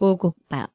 오곡밥